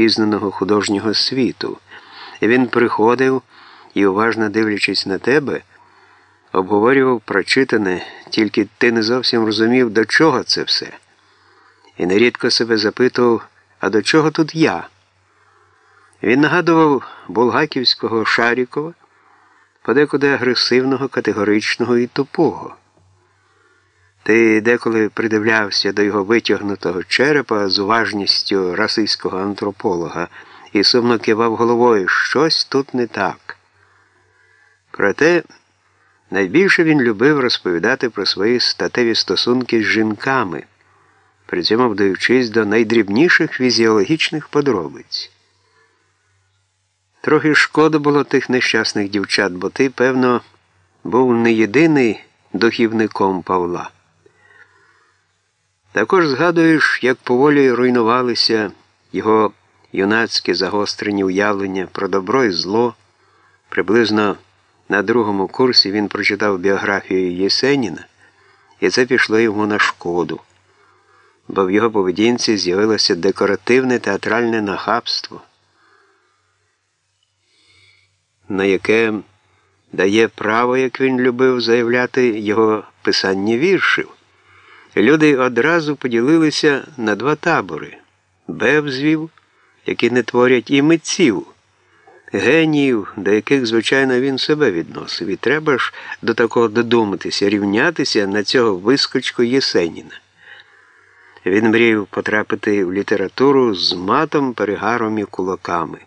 непізнаного художнього світу. Він приходив і, уважно дивлячись на тебе, обговорював прочитане, тільки ти не зовсім розумів, до чого це все. І нерідко себе запитував, а до чого тут я? Він нагадував Булгаківського Шарікова, подекуди агресивного, категоричного і тупого. Ти деколи придивлявся до його витягнутого черепа з уважністю расистського антрополога і сумно кивав головою, щось тут не так. Проте найбільше він любив розповідати про свої статеві стосунки з жінками, при цьому вдаючись до найдрібніших фізіологічних подробиць. Трохи шкода було тих нещасних дівчат, бо ти, певно, був не єдиний духівником Павла. Також згадуєш, як поволі руйнувалися його юнацькі загострені уявлення про добро і зло. Приблизно на другому курсі він прочитав біографію Єсеніна, і це пішло йому на шкоду, бо в його поведінці з'явилося декоративне театральне нахабство, на яке дає право, як він любив заявляти, його писання віршів. Люди одразу поділилися на два табори бевзвів, які не творять і митців, геніїв, до яких, звичайно, він себе відносив. І треба ж до такого додуматися, рівнятися на цього вискочку Єсеніна. Він мріяв потрапити в літературу з матом, перегаром і кулаками.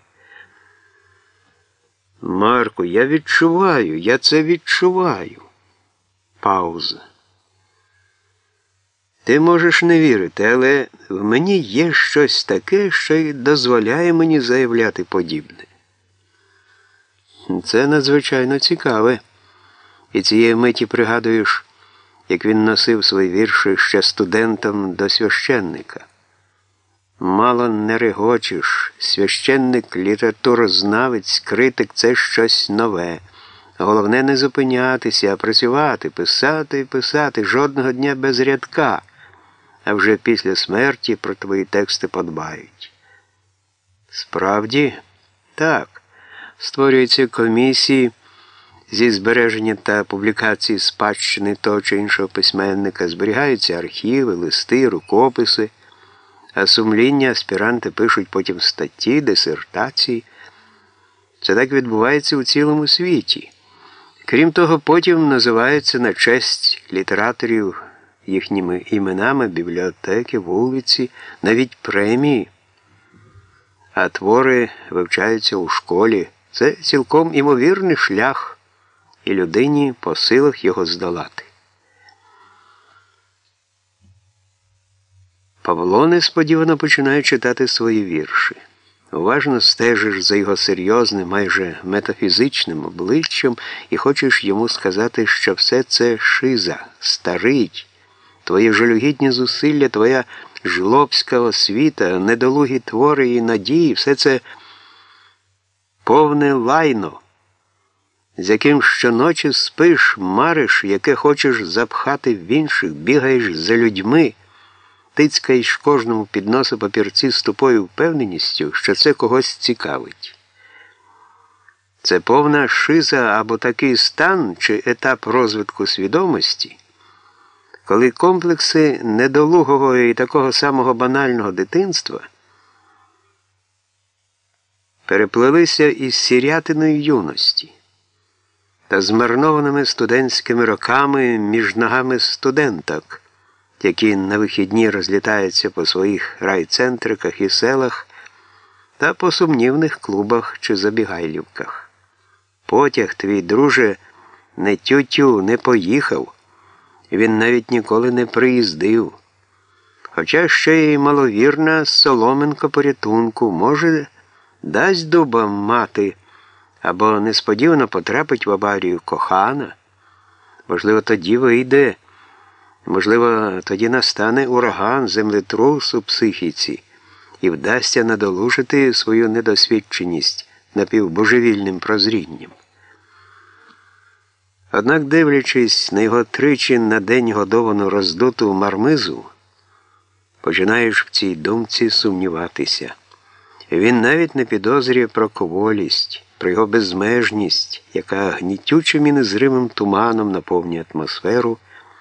Марку, я відчуваю, я це відчуваю. Пауза. Ти можеш не вірити, але в мені є щось таке, що й дозволяє мені заявляти подібне. Це надзвичайно цікаве. І цієї миті пригадуєш, як він носив свої вірші ще студентом до священника. Мало не регочеш, священник, літературознавець, критик це щось нове. Головне не зупинятися, а працювати, писати і писати жодного дня без рядка а вже після смерті про твої тексти подбають. Справді, так, створюються комісії зі збереження та публікації спадщини того чи іншого письменника, зберігаються архіви, листи, рукописи, а сумління аспіранти пишуть потім статті, дисертації. Це так відбувається у цілому світі. Крім того, потім називаються на честь літераторів їхніми іменами бібліотеки, вулиці, навіть премії, а твори вивчаються у школі. Це цілком імовірний шлях, і людині по силах його здолати. Павло несподівано починає читати свої вірші. Уважно стежиш за його серйозним, майже метафізичним обличчям і хочеш йому сказати, що все це шиза, старить. Твої жалюгідні зусилля, твоя жлобська освіта, недолугі твори і надії, все це повне лайно, з яким щоночі спиш, мариш, яке хочеш запхати в інших, бігаєш за людьми, тицькаєш кожному під носа папірці з тупою впевненістю, що це когось цікавить. Це повна шиза або такий стан чи етап розвитку свідомості коли комплекси недолугого і такого самого банального дитинства переплелися із сірятиною юності та змарнованими студентськими роками між ногами студенток, які на вихідні розлітаються по своїх райцентриках і селах та по сумнівних клубах чи забігайлівках. Потяг твій, друже, не тютю не поїхав. Він навіть ніколи не приїздив. Хоча ще й маловірна соломинка порятунку, може, дасть дуба мати або несподівано потрапить в аварію кохана. Можливо, тоді вийде, можливо, тоді настане ураган, землетрус у психіці і вдасться надолужити свою недосвідченість напівбожевільним прозрінням. Однак, дивлячись на його тричі на день годовану роздуту мармизу, починаєш в цій думці сумніватися. Він навіть не підозрює про коволість, про його безмежність, яка гнітючим і незримим туманом наповнює атмосферу.